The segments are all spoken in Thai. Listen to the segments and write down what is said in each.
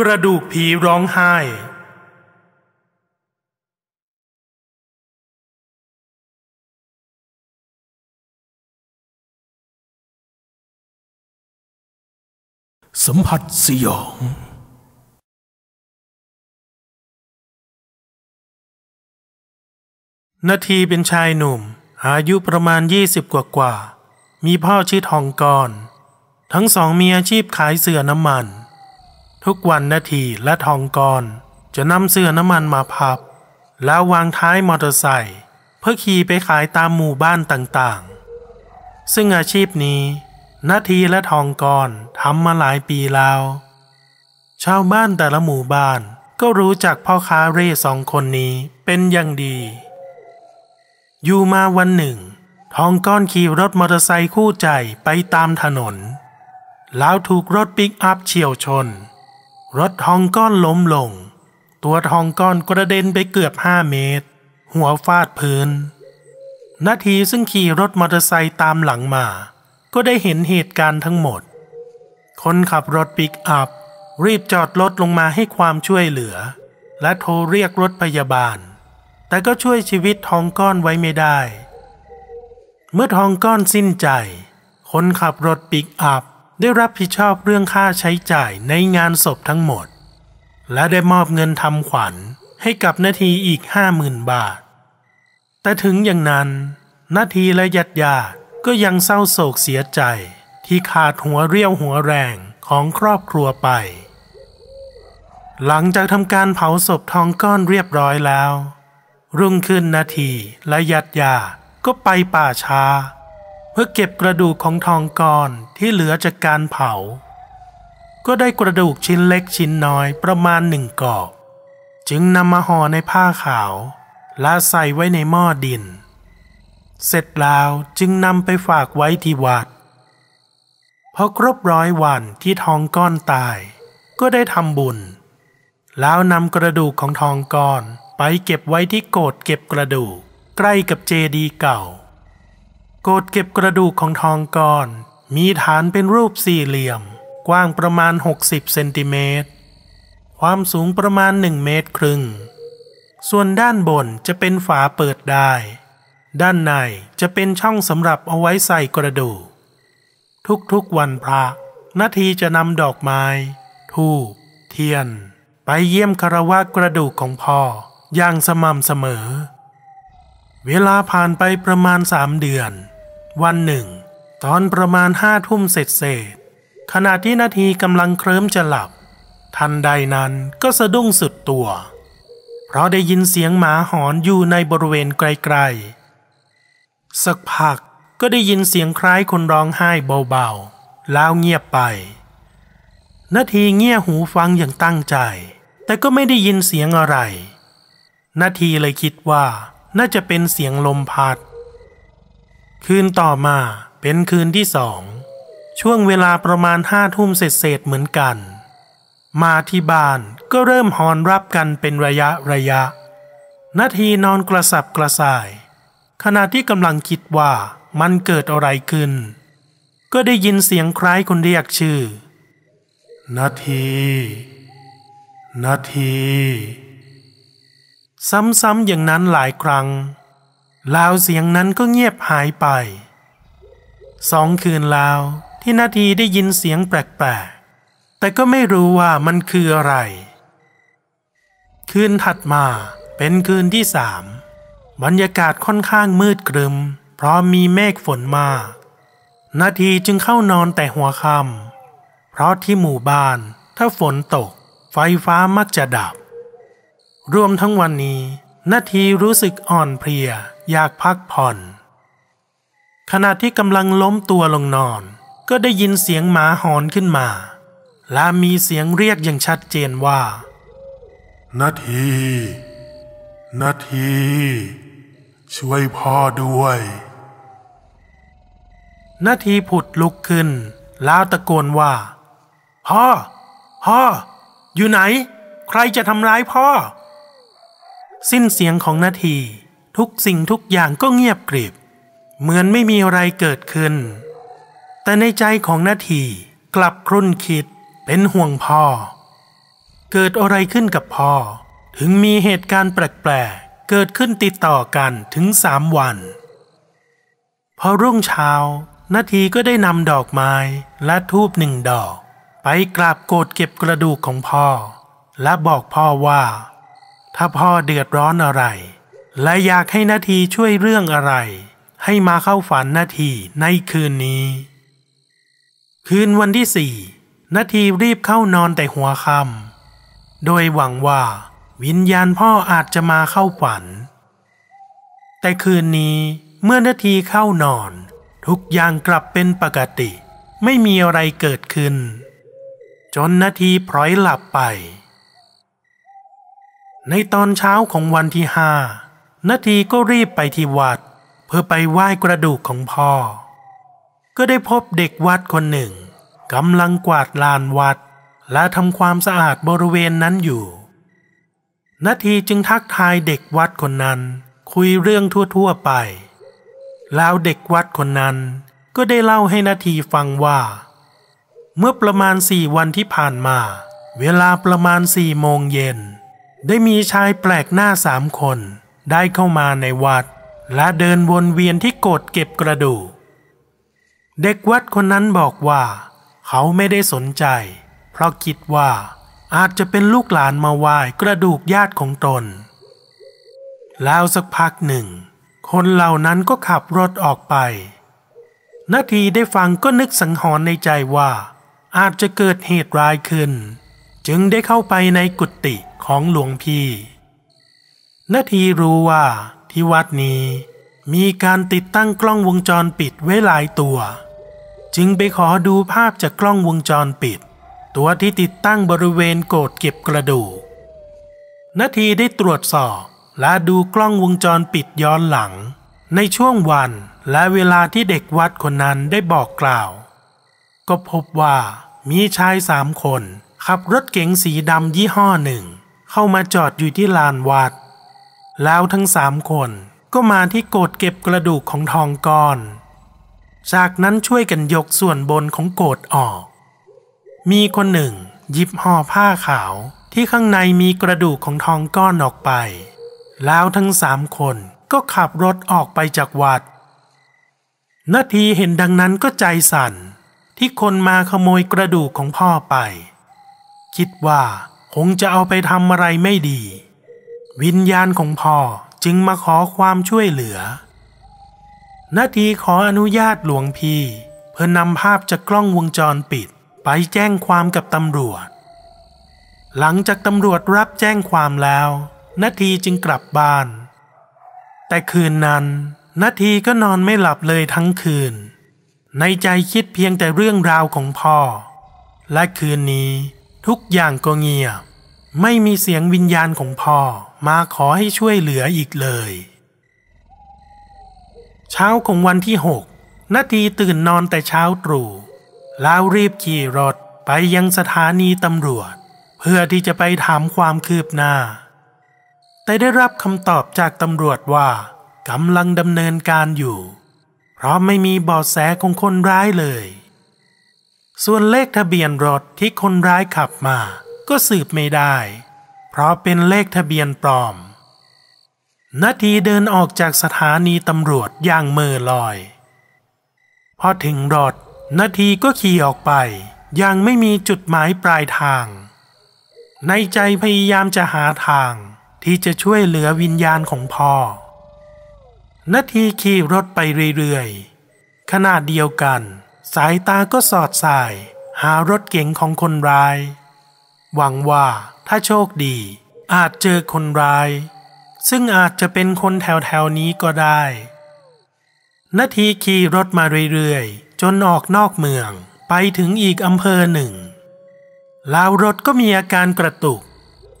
กระดูกผีร้องไห้สัมผัสสยอง นาทีเป็นชายหนุ่ม อายุประมาณยี่สิบกว่ากว่า มีพ่อชื่อทองกร ทั้งสองมีอาชีพขายเสื่อน้ำมัน ทุกวันนาทีและทองกรจะนำเสื่อน้ำมันมาพับ แล้ววางท้ายมอเตอร์ไซค์เพื่อขี่ไปขายตามหมู่บ้านต่างๆ ซึ่งอาชีพนี้นาทีและทองกรทำมาหลายปีแล้ว ชาวบ้านแต่ละหมู่บ้านก็รู้จักพ่อค้าเร่สองคนนี้เป็นอย่างดี อยู่มาวันหนึ่ง ทองก้อนขี่รถมอเตอร์ไซค์คู่ใจไปตามถนน แล้วถูกรถปิกอัพเฉี่ยวชน รถทองก้อนล้มลง ตัวทองก้อนกระเด็นไปเกือบห้าเมตร หัวฟาดพื้น นทีซึ่งขี่รถมอเตอร์ไซค์ตามหลังมา ก็ได้เห็นเหตุการณ์ทั้งหมด คนขับรถปิกอัพ รีบจอดรถลงมาให้ความช่วยเหลือ และโทรเรียกรถพยาบาล แต่ก็ช่วยชีวิตทองก้อนไว้ไม่ได้ เมื่อทองก้อนสิ้นใจ คนขับรถปิกอัพ ได้รับผิดชอบเรื่องค่าใช้จ่ายในงานศพทั้งหมด และได้มอบเงินทำขวัญให้กับนาทีอีกห้าหมื่นบาท แต่ถึงอย่างนั้น นาทีและญาติญาติก็ยังเศร้าโศกเสียใจที่ขาดหัวเรี่ยวหัวแรงของครอบครัวไป หลังจากทำการเผาศพทองก้อนเรียบร้อยแล้ว รุ่งขึ้นนาทีและญาติญาติก็ไปป่าช้า เพื่อเก็บกระดูกของทองก้อนที่เหลือจากการเผา ก็ได้กระดูกชิ้นเล็กชิ้นน้อยประมาณหนึ่งกอบ จึงนำมาห่อในผ้าขาวและใส่ไว้ในหม้อดิน เสร็จแล้วจึงนำไปฝากไว้ที่วัดพอครบร้อยวันที่ทองก้อนตาย ก็ได้ทำบุญ แล้วนำกระดูกของทองก้อนไปเก็บไว้ที่โกดเก็บกระดูกใกล้กับเจดีย์เก่า โกดเก็บกระดูกของทองก้อน มีฐานเป็นรูปสี่เหลี่ยม กว้างประมาณ 60 เซนติเมตร ความสูงประมาณ 1 เมตรครึ่ง ส่วนด้านบนจะเป็นฝาเปิดได้ ด้านในจะเป็นช่องสำหรับเอาไว้ใส่กระดูก ทุกๆวันพระนาทีจะนำดอกไม้ ทูบเทียน ไปเยี่ยมคารวะกระดูกของพ่อ อย่างสม่ำเสมอ เวลาผ่านไปประมาณสามเดือน วันหนึ่ง ตอนประมาณห้าทุ่มเสร็จเสร็จขณะที่นาทีกำลังเคลิ้มจะหลับ ทันใดนั้นก็สะดุ้งสุดตัว เพราะได้ยินเสียงหมาหอนอยู่ในบริเวณไกลๆ สักพักก็ได้ยินเสียงคล้ายคนร้องไห้เบาๆ แล้วเงียบไป นาทีเงี่ยหูฟังอย่างตั้งใจ แต่ก็ไม่ได้ยินเสียงอะไร นาทีเลยคิดว่าน่าจะเป็นเสียงลมพัด คืนต่อมาเป็นคืนที่สอง ช่วงเวลาประมาณห้าทุ่มเศษเหมือนกัน มาที่บ้านก็เริ่มหอนรับกันเป็นระยะระยะ นาทีนอนกระสับกระส่าย ขณะที่กำลังคิดว่ามันเกิดอะไรขึ้น ก็ได้ยินเสียงคล้ายคนเรียกชื่อ นาที นาที ซ้ำๆอย่างนั้นหลายครั้ง แล้วเสียงนั้นก็เงียบหายไป สองคืนแล้วที่นาทีได้ยินเสียงแปลกๆ แต่ก็ไม่รู้ว่ามันคืออะไร คืนถัดมาเป็นคืนที่สามบรรยากาศค่อนข้างมืดครึม เพราะมีเมฆฝนมาก นาทีจึงเข้านอนแต่หัวค่ำเพราะที่หมู่บ้านถ้าฝนตก ไฟฟ้ามักจะดับ รวมทั้งวันนี้ นาทีรู้สึกอ่อนเพลีย อยากพักผ่อน ขณะที่กำลังล้มตัวลงนอน ก็ได้ยินเสียงหมาหอนขึ้นมา และมีเสียงเรียกอย่างชัดเจนว่านาทีนาที ช่วยพ่อด้วยนาทีผุดลุกขึ้น แล้วตะโกนว่า พ่อ พ่อ อยู่ไหน ใครจะทำร้ายพ่อ สิ้นเสียงของนาที ทุกสิ่งทุกอย่างก็เงียบกริบ เหมือนไม่มีอะไรเกิดขึ้น แต่ในใจของนาทีกลับครุ่นคิดเป็นห่วงพ่อ เกิดอะไรขึ้นกับพ่อ ถึงมีเหตุการณ์แปลกๆเกิดขึ้นติดต่อกันถึงสามวัน พอรุ่งเช้านาทีก็ได้นำดอกไม้และทูบหนึ่งดอก ไปกราบโกรธเก็บกระดูกของพ่อ และบอกพ่อว่า ถ้าพ่อเดือดร้อนอะไร และอยากให้นาทีช่วยเรื่องอะไร ให้มาเข้าฝันนาทีในคืนนี้ คืนวันที่สี่นาทีรีบเข้านอนแต่หัวค่ำโดยหวังว่า วิญญาณพ่ออาจจะมาเข้าฝัน แต่คืนนี้เมื่อนาทีเข้านอน ทุกอย่างกลับเป็นปกติ ไม่มีอะไรเกิดขึ้น จนนาทีพร้อยหลับไป ในตอนเช้าของวันที่ห้านาทีก็รีบไปที่วัด เพื่อไปไหว้กระดูกของพ่อ ก็ได้พบเด็กวัดคนหนึ่งกำลังกวาดลานวัด และทำความสะอาดบริเวณนั้นอยู่นาทีจึงทักทายเด็กวัดคนนั้น คุยเรื่องทั่วๆไป แล้วเด็กวัดคนนั้นก็ได้เล่าให้นาทีฟังว่า เมื่อประมาณสี่วันที่ผ่านมา เวลาประมาณสี่โมงเย็น ได้มีชายแปลกหน้าสามคน ได้เข้ามาในวัด และเดินวนเวียนที่โกดเก็บกระดูก เด็กวัดคนนั้นบอกว่า เขาไม่ได้สนใจ เพราะคิดว่าอาจจะเป็นลูกหลานมาไหว้กระดูกญาติของตน แล้วสักพักหนึ่ง คนเหล่านั้นก็ขับรถออกไป นาทีได้ฟังก็นึกสังหรณ์ในใจว่า อาจจะเกิดเหตุร้ายขึ้น จึงได้เข้าไปในกุฏิ ของหลวงพี่นาทีรู้ว่าที่วัดนี้มีการติดตั้งกล้องวงจรปิดไว้หลายตัว จึงไปขอดูภาพจากกล้องวงจรปิด ตัวที่ติดตั้งบริเวณโกดเก็บกระดูกนาทีได้ตรวจสอบและดูกล้องวงจรปิดย้อนหลัง ในช่วงวันและเวลาที่เด็กวัดคนนั้นได้บอกกล่าว ก็พบว่ามีชายสามคนขับรถเก๋งสีดำยี่ห้อหนึ่ง เข้ามาจอดอยู่ที่ลานวัด แล้วทั้งสามคนก็มาที่โกดเก็บกระดูกของทองก้อน จากนั้นช่วยกันยกส่วนบนของโกดออก มีคนหนึ่งหยิบห่อผ้าขาวที่ข้างในมีกระดูกของทองก้อนออกไป แล้วทั้งสามคนก็ขับรถออกไปจากวัด นาทีเห็นดังนั้นก็ใจสั่นที่คนมาขโมยกระดูกของพ่อไป คิดว่า คงจะเอาไปทำอะไรไม่ดี วิญญาณของพ่อจึงมาขอความช่วยเหลือ นาทีขออนุญาตหลวงพี่ เพื่อนำภาพจากกล้องวงจรปิด ไปแจ้งความกับตำรวจ หลังจากตำรวจรับแจ้งความแล้ว นาทีจึงกลับบ้าน แต่คืนนั้น นาทีก็นอนไม่หลับเลยทั้งคืน ในใจคิดเพียงแต่เรื่องราวของพ่อ และคืนนี้ ทุกอย่างก็เงียบ ไม่มีเสียงวิญญาณของพ่อมาขอให้ช่วยเหลืออีกเลย เช้าของวันที่หกนาทีตื่นนอนแต่เช้าตรู่แล้วรีบขี่รถไปยังสถานีตำรวจ เพื่อที่จะไปถามความคืบหน้า แต่ได้รับคำตอบจากตำรวจว่ากำลังดำเนินการอยู่ เพราะไม่มีเบาะแสของคนร้ายเลย ส่วนเลขทะเบียนรถที่คนร้ายขับมา ก็สืบไม่ได้ เพราะเป็นเลขทะเบียนปลอม นาทีเดินออกจากสถานีตำรวจอย่างเมื่อลอย พอถึงรถนาทีก็ขี่ออกไปอย่างไม่มีจุดหมายปลายทาง ในใจพยายามจะหาทางที่จะช่วยเหลือวิญญาณของพ่อนาทีขี่รถไปเรื่อยๆขณะเดียวกัน สายตาก็สอดสาย หารถเก๋งของคนร้าย หวังว่าถ้าโชคดี อาจเจอคนร้าย ซึ่งอาจจะเป็นคนแถวๆนี้ก็ได้นาทีขี่รถมาเรื่อยๆ จนออกนอกเมืองไปถึงอีกอำเภอหนึ่ง แล้วรถก็มีอาการกระตุก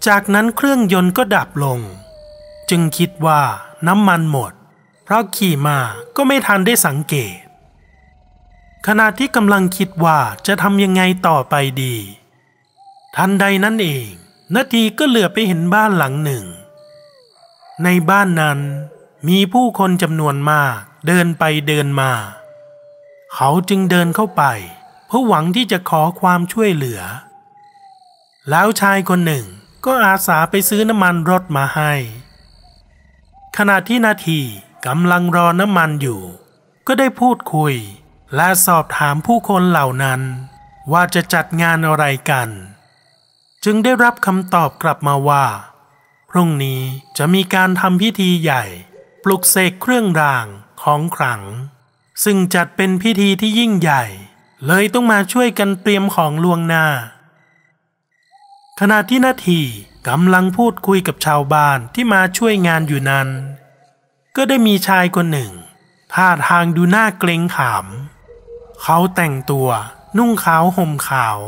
จากนั้นเครื่องยนต์ก็ดับลง จึงคิดว่าน้ำมันหมด เพราะขี่มาก็ไม่ทันได้สังเกต ขณะที่กำลังคิดว่าจะทำยังไงต่อไปดี ทันใดนั้นเองนาทีก็เหลือไปเห็นบ้านหลังหนึ่ง ในบ้านนั้นมีผู้คนจำนวนมากเดินไปเดินมา เขาจึงเดินเข้าไป เพื่อหวังที่จะขอความช่วยเหลือ แล้วชายคนหนึ่งก็อาสาไปซื้อน้ำมันรถมาให้ ขณะที่นาทีกำลังรอน้ำมันอยู่ ก็ได้พูดคุย และสอบถามผู้คนเหล่านั้น ว่าจะจัดงานอะไรกัน จึงได้รับคำตอบกลับมาว่า พรุ่งนี้จะมีการทำพิธีใหญ่ ปลุกเสกเครื่องรางของขลัง ซึ่งจัดเป็นพิธีที่ยิ่งใหญ่ เลยต้องมาช่วยกันเตรียมของลวงหน้า ขณะที่นาทีกำลังพูดคุยกับชาวบ้านที่มาช่วยงานอยู่นั้น ก็ได้มีชายคนหนึ่งท่าทางดูน่าเกรงขาม เขาแต่งตัว นุ่งขาวห่มขาว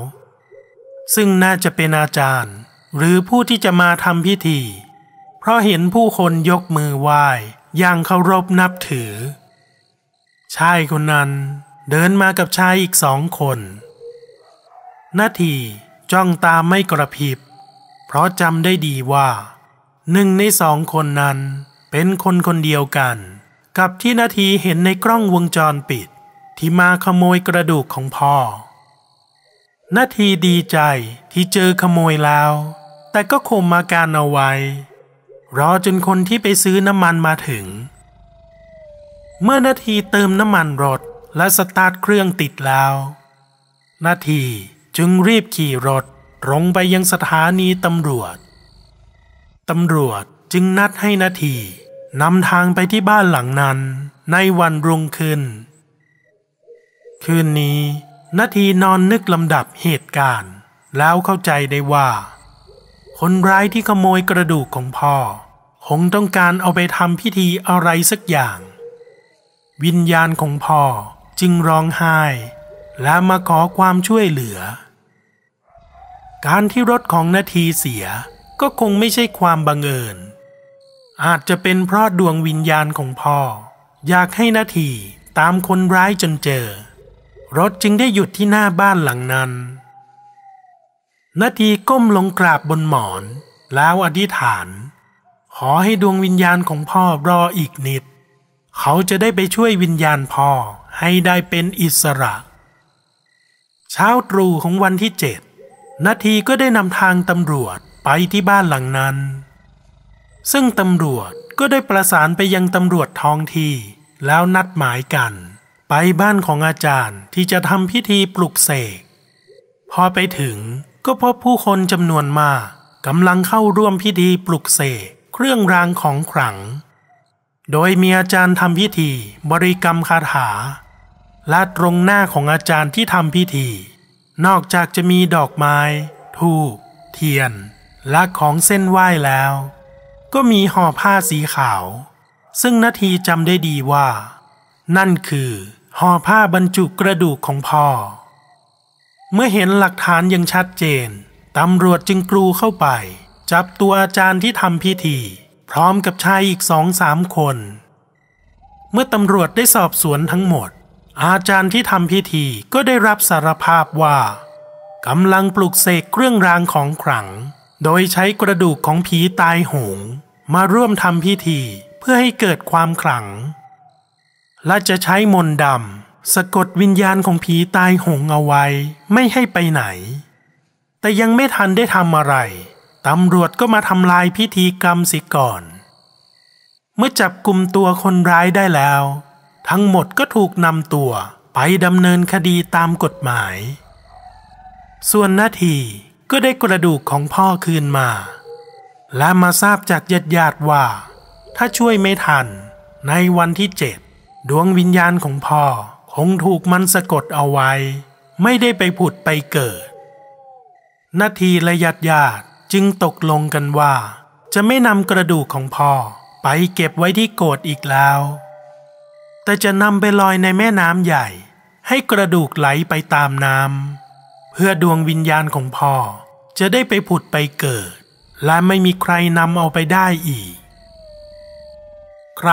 ซึ่งน่าจะเป็นอาจารย์ หรือผู้ที่จะมาทำพิธี เพราะเห็นผู้คนยกมือไหว้อย่างเคารพนับถือ ชายคนนั้นเดินมากับชายอีกสองคนนาทีจ้องตาไม่กระพริบ เพราะจำได้ดีว่า หนึ่งในสองคนนั้นเป็นคนคนเดียวกัน กับที่นาทีเห็นในกล้องวงจรปิด ที่มาขโมยกระดูกของพ่อ นาทีดีใจที่เจอขโมยแล้ว แต่ก็ข่มอาการเอาไว้ รอจนคนที่ไปซื้อน้ำมันมาถึง เมื่อนาทีเติมน้ำมันรถและสตาร์ทเครื่องติดแล้ว นาทีจึงรีบขี่รถตรงไปยังสถานีตำรวจ ตำรวจจึงนัดให้นาทีนำทางไปที่บ้านหลังนั้นในวันรุ่งขึ้น คืนนี้นาทีนอนนึกลำดับเหตุการณ์ แล้วเข้าใจได้ว่า คนร้ายที่ขโมยกระดูกของพ่อ คงต้องการเอาไปทำพิธีอะไรสักอย่าง วิญญาณของพ่อจึงร้องไห้ และมาขอความช่วยเหลือ การที่รถของนาทีเสียก็คงไม่ใช่ความบังเอิญ อาจจะเป็นเพราะดวงวิญญาณของพ่อ อยากให้นาทีตามคนร้ายจนเจอ รถจึงได้หยุดที่หน้าบ้านหลังนั้น นาทีก้มลงกราบบนหมอน แล้วอธิษฐาน ขอให้ดวงวิญญาณของพ่อรออีกนิด เขาจะได้ไปช่วยวิญญาณพ่อให้ได้เป็นอิสระ เช้าตรู่ของวันที่เจ็ดนาทีก็ได้นำทางตำรวจไปที่บ้านหลังนั้น ซึ่งตำรวจก็ได้ประสานไปยังตำรวจท้องที่แล้วนัดหมายกัน ไปบ้านของอาจารย์ที่จะทำพิธีปลุกเสก พอไปถึงก็พบผู้คนจำนวนมากกำลังเข้าร่วมพิธีปลุกเสกเครื่องรางของขลัง โดยมีอาจารย์ทำพิธีบริกรรมคาถาและตรงหน้าของอาจารย์ที่ทำพิธี นอกจากจะมีดอกไม้ธูปเทียน และของเส้นไหว้แล้ว ก็มีห่อผ้าสีขาว ซึ่งนาทีจำได้ดีว่า นั่นคือ ห่อผ้าบรรจุกระดูกของพ่อ เมื่อเห็นหลักฐานยังชัดเจน ตำรวจจึงกรูเข้าไป จับตัวอาจารย์ที่ทำพิธี พร้อมกับชายอีกสองสามคน เมื่อตำรวจได้สอบสวนทั้งหมด อาจารย์ที่ทำพิธีก็ได้รับสารภาพว่ากำลังปลุกเสกเครื่องรางของขลัง โดยใช้กระดูกของผีตายโหง มาร่วมทำพิธีเพื่อให้เกิดความขลัง และจะใช้มนต์ดำสะกดวิญญาณของผีตายโหงเอาไว้ ไม่ให้ไปไหน แต่ยังไม่ทันได้ทำอะไรตำรวจก็มาทำลายพิธีกรรมสิก่อน เมื่อจับกลุ่มตัวคนร้ายได้แล้ว ทั้งหมดก็ถูกนำตัวไปดำเนินคดีตามกฎหมาย ส่วนนาทีก็ได้กระดูกของพ่อคืนมา และมาทราบจากญาติญาติว่า ถ้าช่วยไม่ทันในวันที่เจ็ด ดวงวิญญาณของพ่อคงถูกมันสะกดเอาไว้ ไม่ได้ไปผุดไปเกิด นาทีและญาติญาติจึงตกลงกันว่า จะไม่นำกระดูกของพ่อไปเก็บไว้ที่โกดอีกแล้ว แต่จะนำไปลอยในแม่น้ำใหญ่ ให้กระดูกไหลไปตามน้ำเพื่อดวงวิญญาณของพ่อจะได้ไปผุดไปเกิด และไม่มีใครนำเอาไปได้อีก ใคร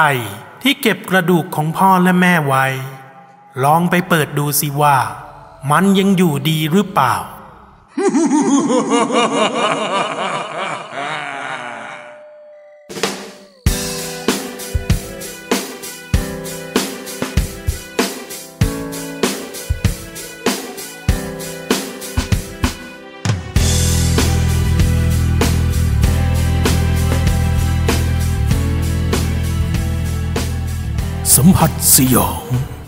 ที่เก็บกระดูกของพ่อและแม่ไว้ ลองไปเปิดดูสิว่า มันยังอยู่ดีหรือเปล่า 発音